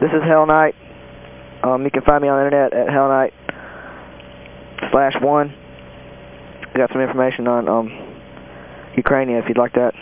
This is Hell Knight. Um, you can find me on the internet at Hell Knight slash one. I got some information on um, Ukraine if you'd like that.